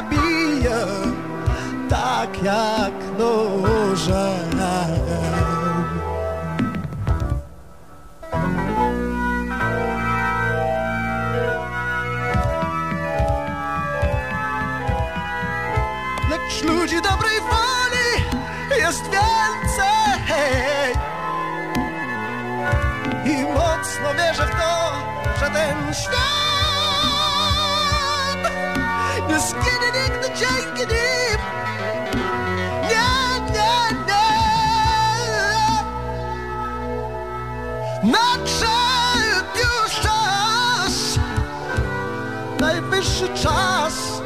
zabija, tak jak nożem. Najwyższy czas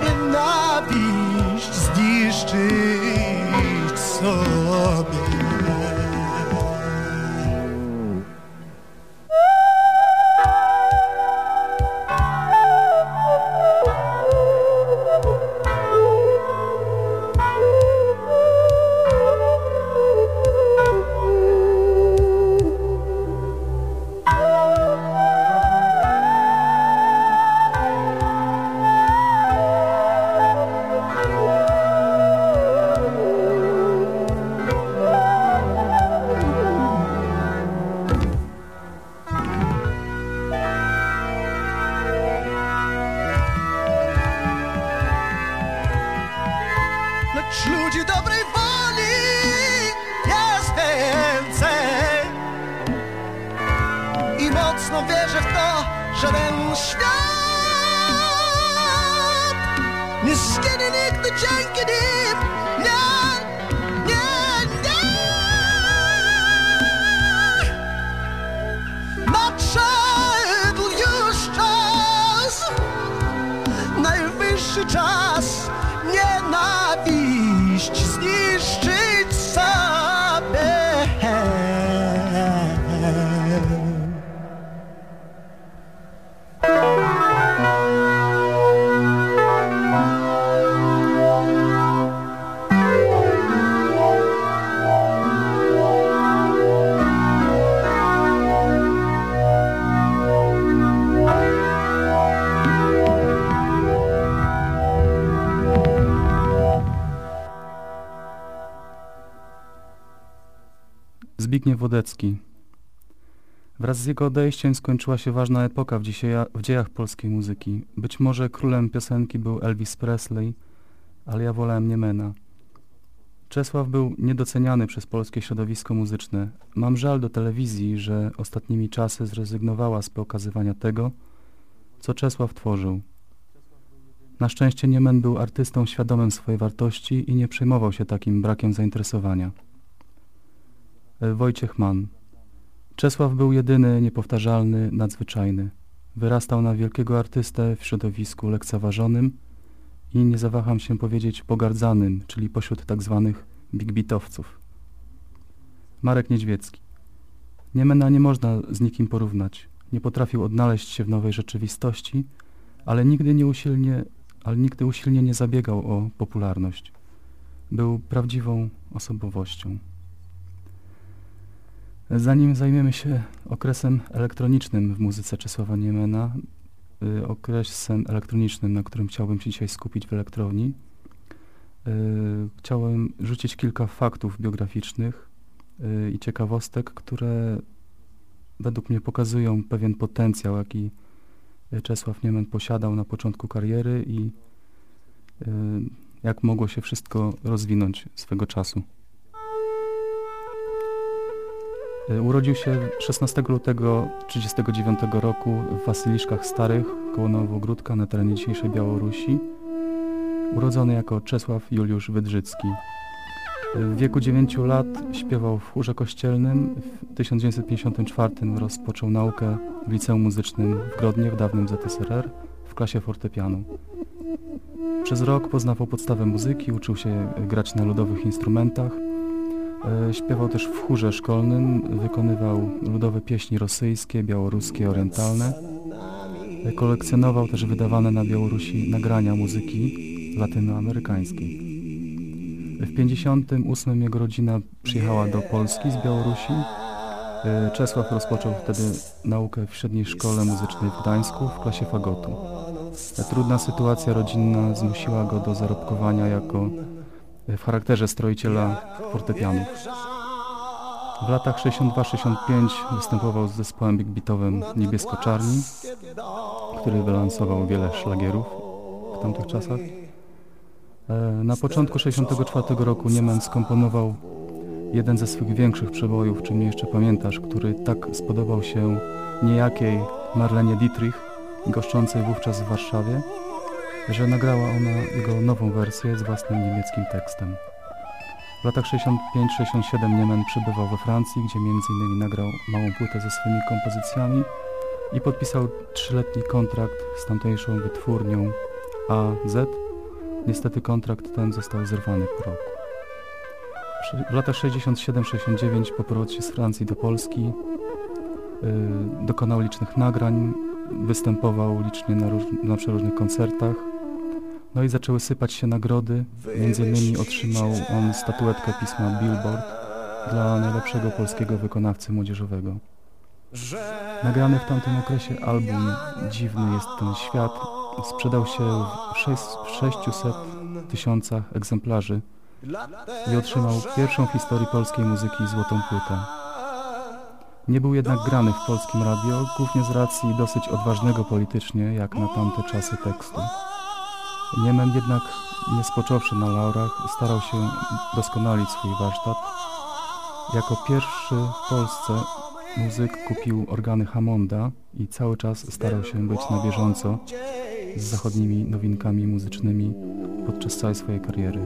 nienawiść zniszczyć Zbigniew Wodecki. Wraz z jego odejściem skończyła się ważna epoka w, w dziejach polskiej muzyki. Być może królem piosenki był Elvis Presley, ale ja wolałem Niemena. Czesław był niedoceniany przez polskie środowisko muzyczne. Mam żal do telewizji, że ostatnimi czasy zrezygnowała z pokazywania tego, co Czesław tworzył. Na szczęście Niemen był artystą świadomym swojej wartości i nie przejmował się takim brakiem zainteresowania. E, Wojciech Mann. Czesław był jedyny, niepowtarzalny, nadzwyczajny. Wyrastał na wielkiego artystę w środowisku lekceważonym i nie zawaham się powiedzieć pogardzanym, czyli pośród tak zwanych big beatowców. Marek Niedźwiecki. Niemena nie można z nikim porównać. Nie potrafił odnaleźć się w nowej rzeczywistości, ale nigdy nie usilnie, ale nigdy usilnie nie zabiegał o popularność. Był prawdziwą osobowością. Zanim zajmiemy się okresem elektronicznym w muzyce Czesława Niemena, y, okresem elektronicznym, na którym chciałbym się dzisiaj skupić w elektrowni, y, chciałem rzucić kilka faktów biograficznych y, i ciekawostek, które według mnie pokazują pewien potencjał, jaki Czesław Niemen posiadał na początku kariery i jak mogło się wszystko rozwinąć swego czasu. Urodził się 16 lutego 1939 roku w Wasyliszkach Starych koło Nowogródka na terenie dzisiejszej Białorusi. Urodzony jako Czesław Juliusz Wydrzycki. W wieku 9 lat śpiewał w chórze kościelnym. W 1954 rozpoczął naukę w liceum muzycznym w Grodnie w dawnym ZSRR w klasie fortepianu. Przez rok poznawał podstawę muzyki, uczył się grać na ludowych instrumentach. E, śpiewał też w chórze szkolnym, wykonywał ludowe pieśni rosyjskie, białoruskie, orientalne. E, kolekcjonował też wydawane na Białorusi nagrania muzyki latynoamerykańskiej. W 1958 jego rodzina przyjechała do Polski z Białorusi. E, Czesław rozpoczął wtedy naukę w średniej szkole muzycznej w Gdańsku w klasie fagotu. Trudna sytuacja rodzinna zmusiła go do zarobkowania jako w charakterze stroiciela fortepianów. W latach 62-65 występował z zespołem big beatowym Niebiesko-Czarni, który wylansował wiele szlagierów w tamtych czasach. E, na początku 64 roku Niemen skomponował jeden ze swych większych przebojów, czy mnie jeszcze pamiętasz, który tak spodobał się niejakiej Marlenie Dietrich, goszczącej wówczas w Warszawie, że nagrała ona jego nową wersję z własnym niemieckim tekstem. W latach 65-67 Niemen przybywał we Francji, gdzie m.in. nagrał małą płytę ze swoimi kompozycjami i podpisał trzyletni kontrakt z tamtejszą wytwórnią AZ. Niestety kontrakt ten został zerwany po roku. W latach 67-69 po powrocie z Francji do Polski yy, dokonał licznych nagrań, występował licznie na, na przeróżnych koncertach, no i zaczęły sypać się nagrody. Między innymi otrzymał on statuetkę pisma Billboard dla najlepszego polskiego wykonawcy młodzieżowego. Nagrany w tamtym okresie album Dziwny jest ten świat sprzedał się w 600 tysiącach egzemplarzy i otrzymał pierwszą w historii polskiej muzyki złotą płytę. Nie był jednak grany w polskim radio, głównie z racji dosyć odważnego politycznie, jak na tamte czasy tekstu. Niemen jednak, nie spocząwszy na laurach, starał się doskonalić swój warsztat. Jako pierwszy w Polsce muzyk kupił organy Hammonda i cały czas starał się być na bieżąco z zachodnimi nowinkami muzycznymi podczas całej swojej kariery.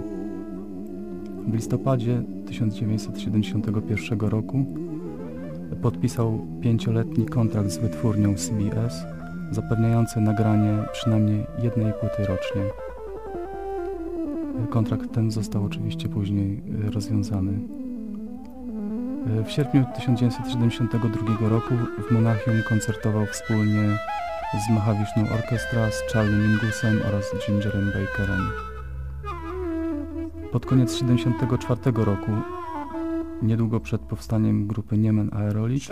W listopadzie 1971 roku podpisał pięcioletni kontrakt z wytwórnią CBS zapewniający nagranie przynajmniej jednej płyty rocznie. Kontrakt ten został oczywiście później e, rozwiązany. E, w sierpniu 1972 roku w Monachium koncertował wspólnie z Mahavishnu Orchestra, z Charlie Mingusem oraz Gingerem Bakerem. Pod koniec 1974 roku, niedługo przed powstaniem grupy Niemen Aerolik,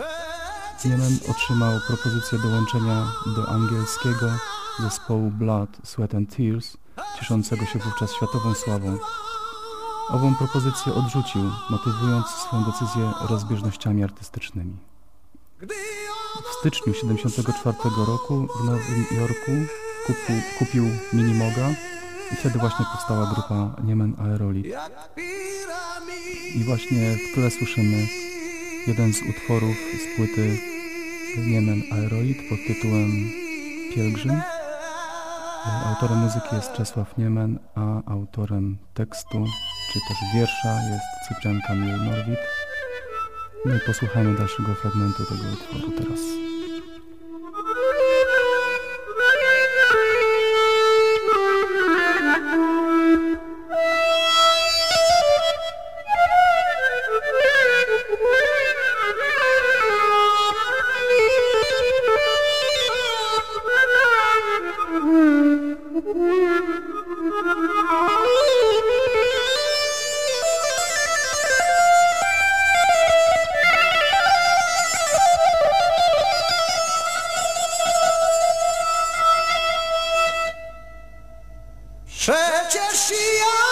Niemen otrzymał propozycję dołączenia do angielskiego zespołu Blood, Sweat and Tears, cieszącego się wówczas światową sławą. Ową propozycję odrzucił, motywując swoją decyzję rozbieżnościami artystycznymi. W styczniu 1974 roku w Nowym Jorku kupił, kupił Minimoga i wtedy właśnie powstała grupa Niemen Aerolit. I właśnie w tle słyszymy jeden z utworów z płyty Niemen Aeroid pod tytułem Pielgrzym. Autorem muzyki jest Czesław Niemen, a autorem tekstu, czy też wiersza jest Cyprian Kamil Norwid. No i posłuchajmy dalszego fragmentu tego utworu teraz. Przecież ja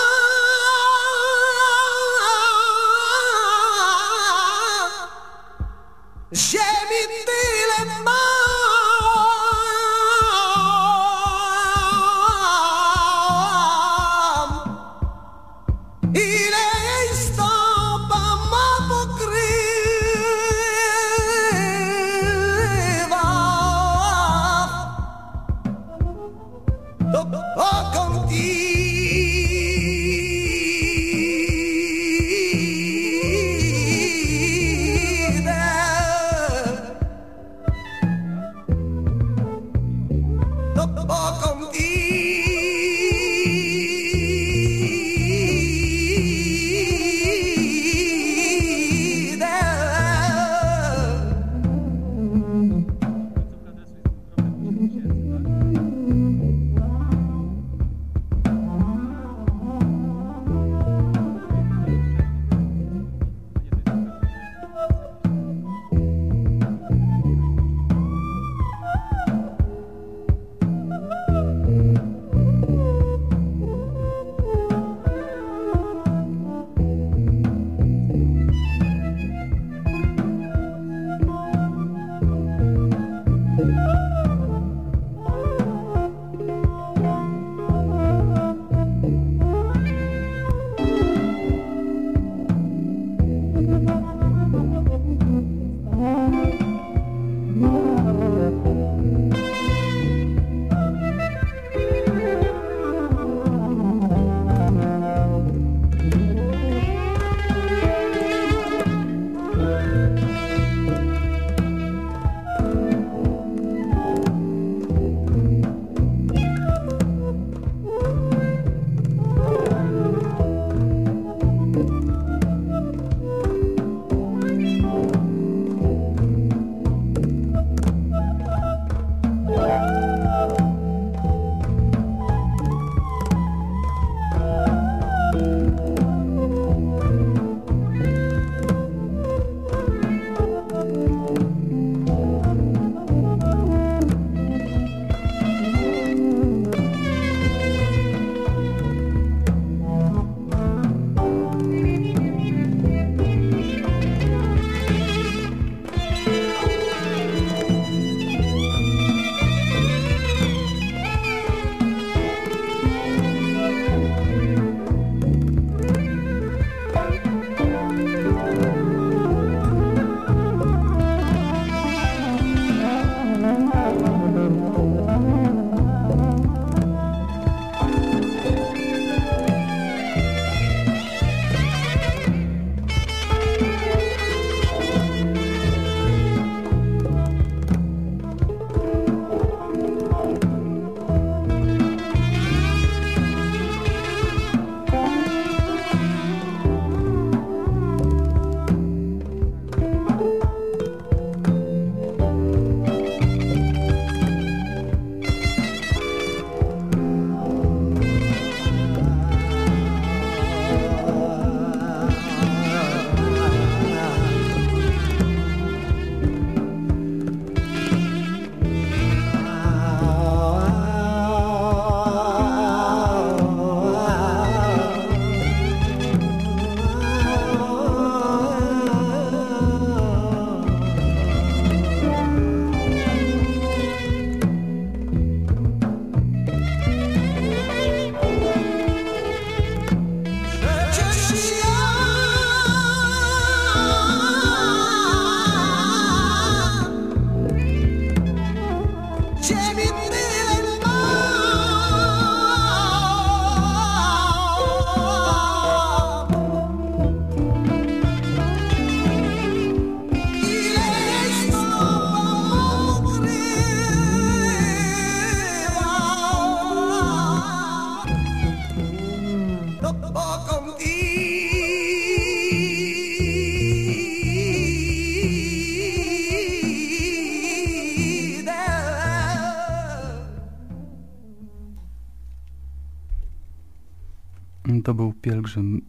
Pielgrzym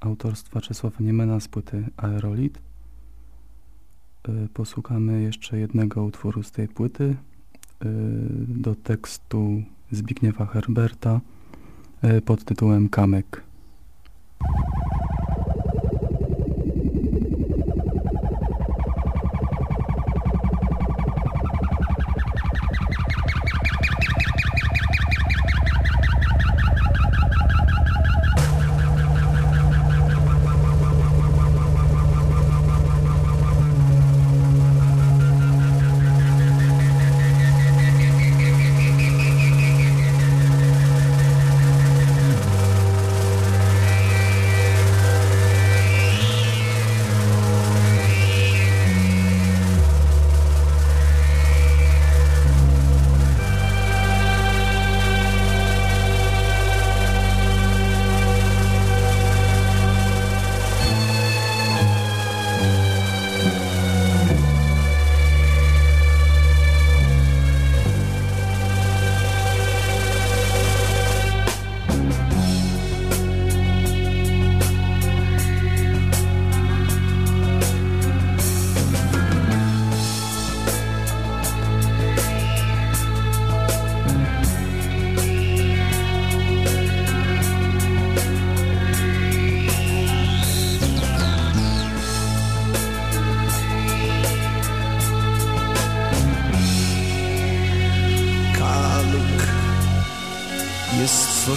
autorstwa Czesława Niemena z płyty Aerolit. Y, posłuchamy jeszcze jednego utworu z tej płyty y, do tekstu Zbigniewa Herberta y, pod tytułem Kamek.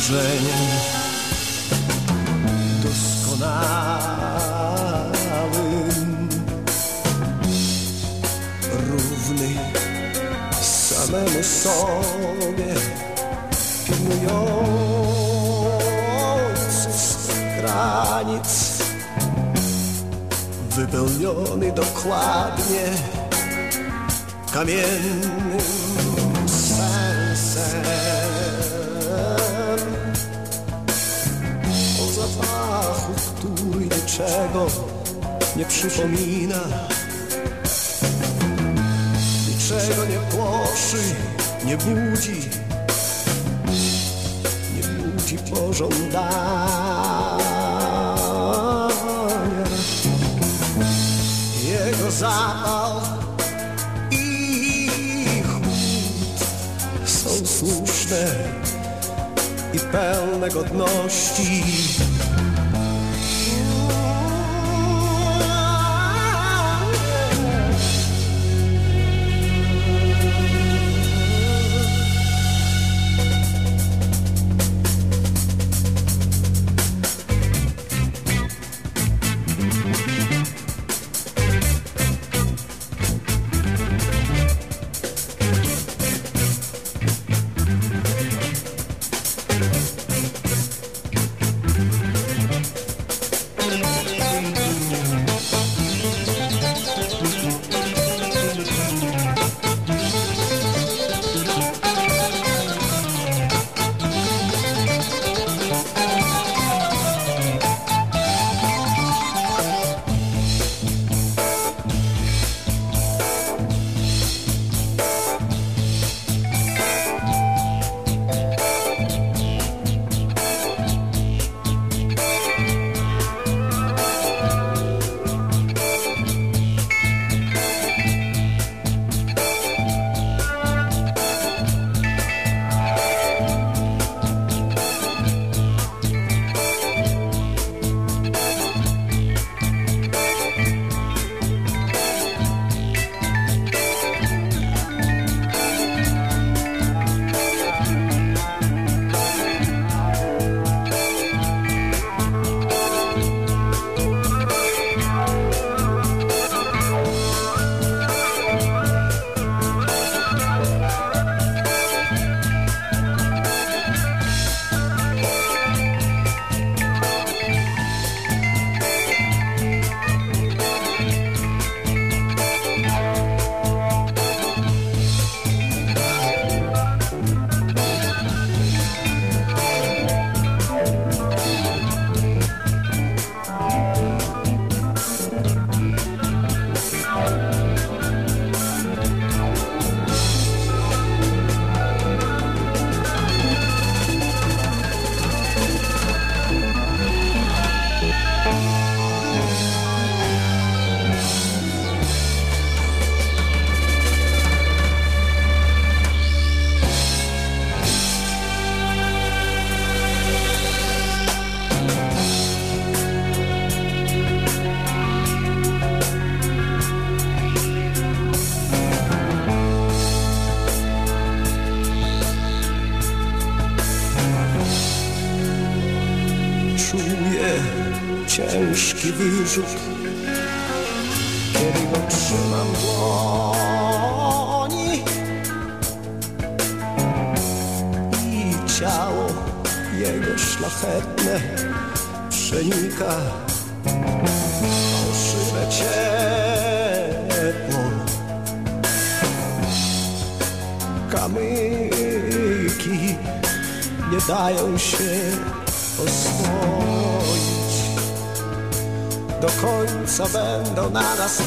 Stworzeniem doskonałym, równy samemu sobie, pilnujący granic, wypełniony dokładnie kamiennym nie przypomina, niczego nie płoszy, nie budzi, nie budzi pożądania. Jego zapał i chłód są słuszne i pełne godności.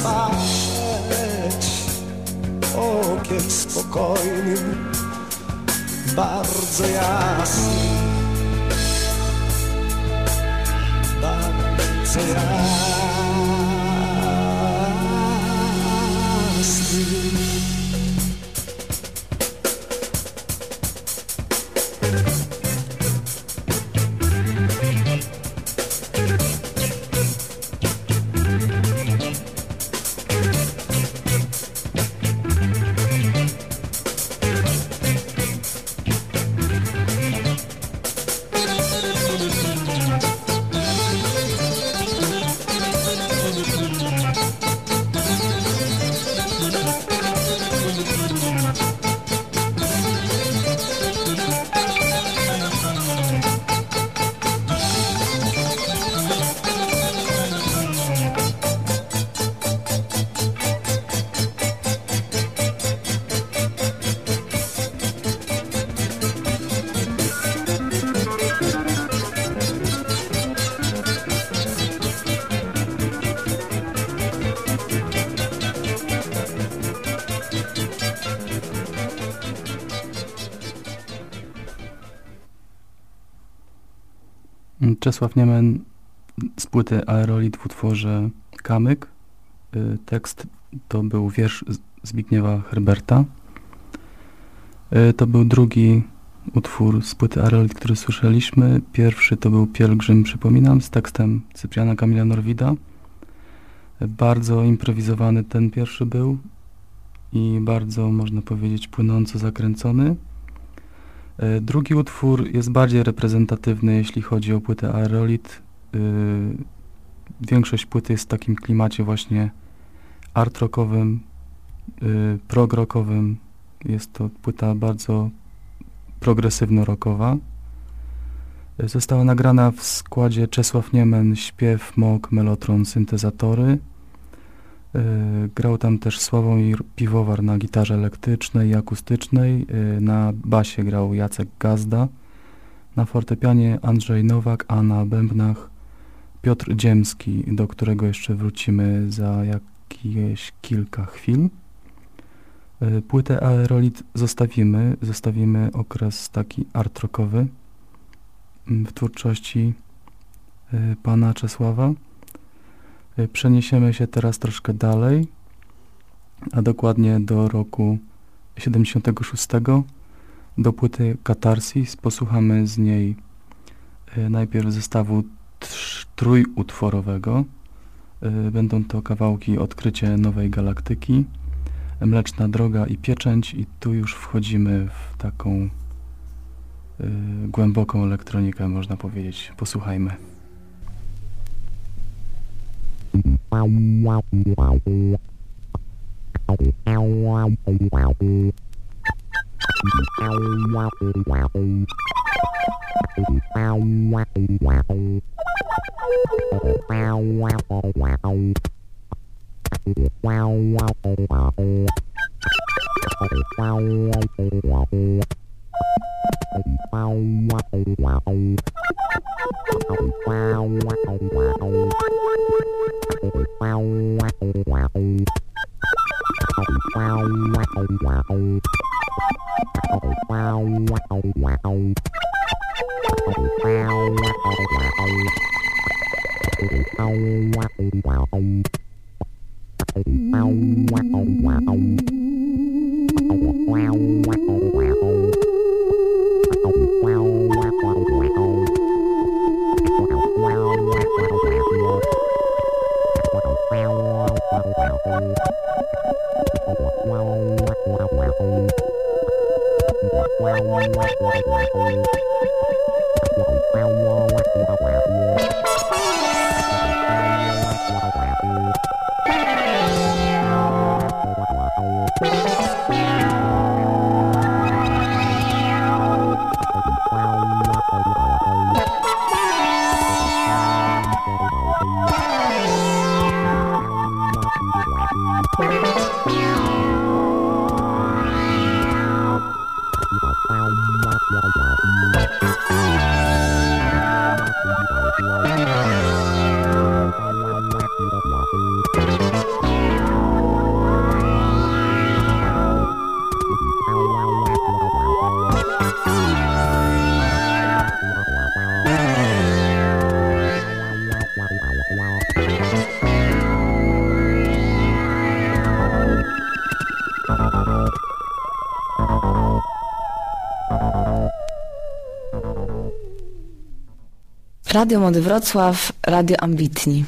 Patrzeć Okiem spokojnym, bardzo jasnym Bardzo jasnym Czesław Niemen z płyty Aerolit w utworze Kamyk. Y, Tekst to był wiersz Zbigniewa Herberta. Y, To był drugi utwór z płyty Aerolit, który słyszeliśmy. Pierwszy to był Pielgrzym, przypominam, z tekstem Cypriana Kamila Norwida. Bardzo improwizowany ten pierwszy był i bardzo, można powiedzieć, płynąco zakręcony. E, Drugi utwór jest bardziej reprezentatywny, jeśli chodzi o płytę Aerolit. Y, Większość płyty jest w takim klimacie właśnie art rockowym, y, prog rockowym. Jest to płyta bardzo progresywno-rockowa. Została nagrana w składzie Czesław Niemen, śpiew, mok, melotron, syntezatory. Y, Grał tam też Sławomir Piwowar na gitarze elektrycznej i akustycznej. Y, Na basie grał Jacek Gazda. Na fortepianie Andrzej Nowak, a na bębnach Piotr Dziemski, do którego jeszcze wrócimy za jakieś kilka chwil. Y, Płytę Aerolit zostawimy. Zostawimy okres taki art rockowy mm, w twórczości pana Czesława. Y, Przeniesiemy się teraz troszkę dalej, a dokładnie do roku 76, do płyty Katarsis. Posłuchamy z niej y, najpierw zestawu trójutworowego. Y, Będą to kawałki Odkrycie Nowej Galaktyki, Mleczna Droga i Pieczęć i tu już wchodzimy w taką y, głęboką elektronikę, można powiedzieć. Posłuchajmy. Wow, wow, wow, wow. Wow. Radio Młody Wrocław, Radio Ambitni.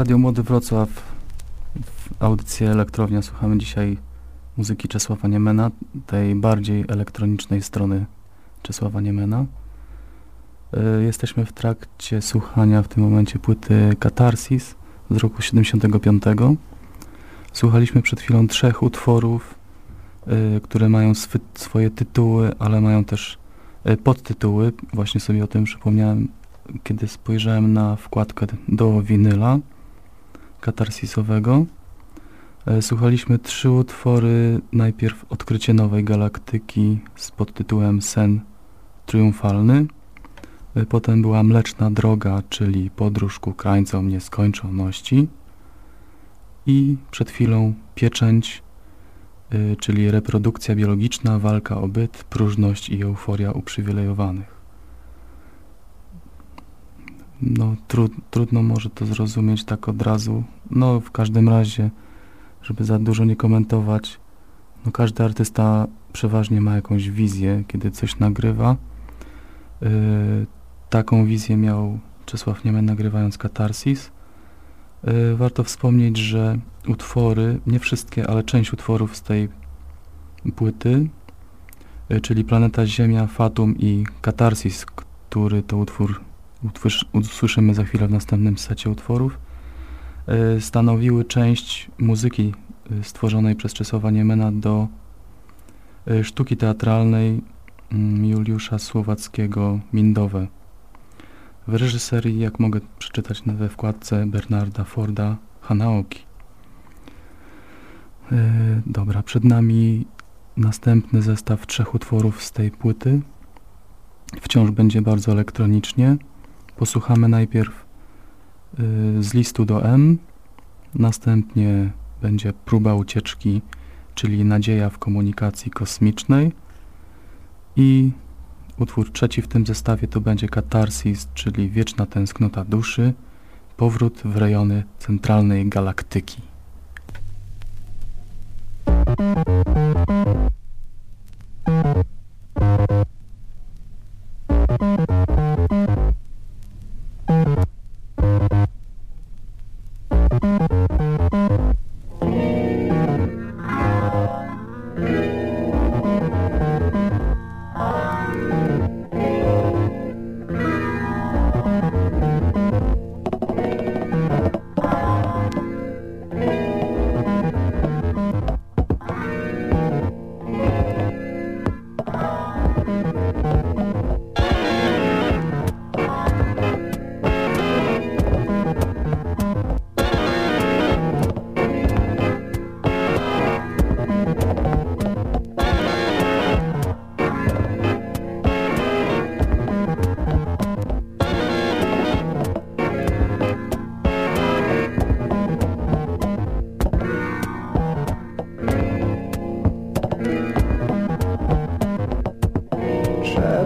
Radio Młody Wrocław w audycji Elektrownia słuchamy dzisiaj muzyki Czesława Niemena, tej bardziej elektronicznej strony Czesława Niemena. Y, jesteśmy w trakcie słuchania w tym momencie płyty Katarsis z roku 75. Słuchaliśmy przed chwilą trzech utworów, y, które mają swy, swoje tytuły, ale mają też y, podtytuły. Właśnie sobie o tym przypomniałem, kiedy spojrzałem na wkładkę do winyla katarsisowego. E, słuchaliśmy trzy utwory. Najpierw Odkrycie Nowej Galaktyki z podtytułem Sen Triumfalny. E, potem była Mleczna Droga, czyli Podróż ku krańcom nieskończoności. I przed chwilą Pieczęć, e, czyli reprodukcja biologiczna, walka o byt, próżność i euforia uprzywilejowanych. No, tru, trudno może to zrozumieć tak od razu. No, w każdym razie żeby za dużo nie komentować. No każdy artysta przeważnie ma jakąś wizję, kiedy coś nagrywa. Yy, taką wizję miał Czesław Niemen nagrywając Katarsis. Yy, warto wspomnieć, że utwory, nie wszystkie, ale część utworów z tej płyty, yy, czyli Planeta Ziemia, Fatum i Katarsis, który to utwór usłyszymy za chwilę w następnym secie utworów, Y, stanowiły część muzyki y, stworzonej przez Czesława Niemena do y, sztuki teatralnej mm, Juliusza Słowackiego Mindowe. W reżyserii, jak mogę przeczytać we wkładce Bernarda Forda Hanaoki. Dobra, przed nami następny zestaw trzech utworów z tej płyty. Wciąż będzie bardzo elektronicznie. Posłuchamy najpierw Y, z listu do M. Następnie będzie próba ucieczki, czyli nadzieja w komunikacji kosmicznej. I utwór trzeci w tym zestawie to będzie katarsis, czyli wieczna tęsknota duszy, powrót w rejony centralnej galaktyki.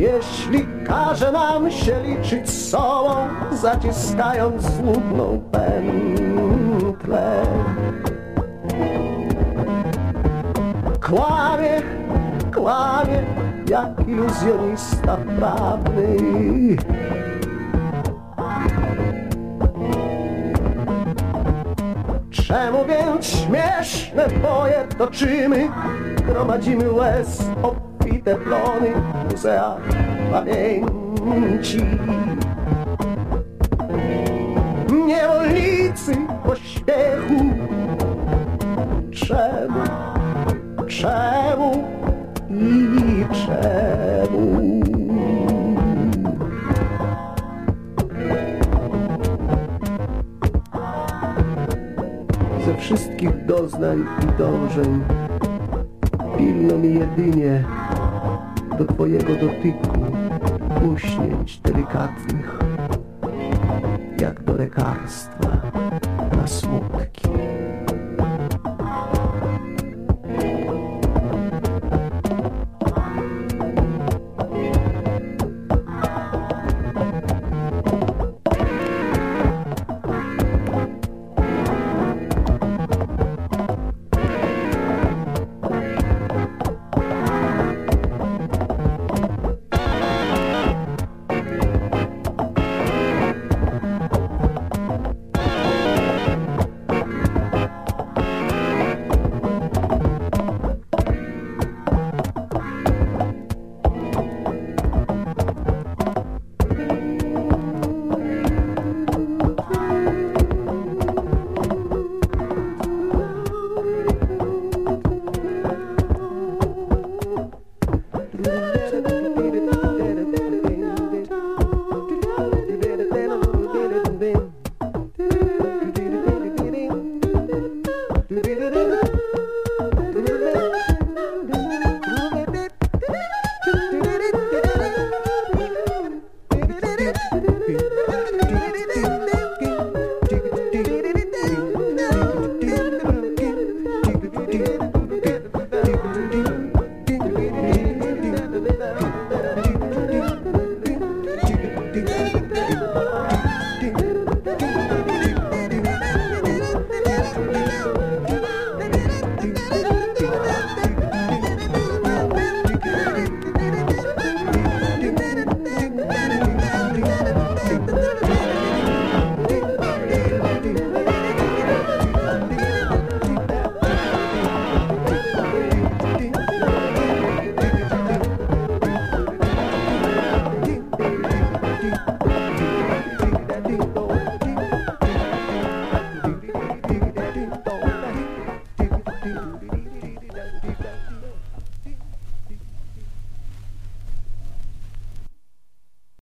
Jeśli każe nam się liczyć z sobą, zaciskając złudną pętlę. Kłamie, kłamie, jak iluzjonista prawny. Czemu więc śmieszne boje toczymy? Gromadzimy łez w muzeach pamięci. Niewolnicy pośpiechu Czemu, czemu i czemu? wszystkich doznań i dążeń. Pilno mi jedynie do Twojego dotyku, uśnięć delikatnych, jak do lekarstwa na smutki.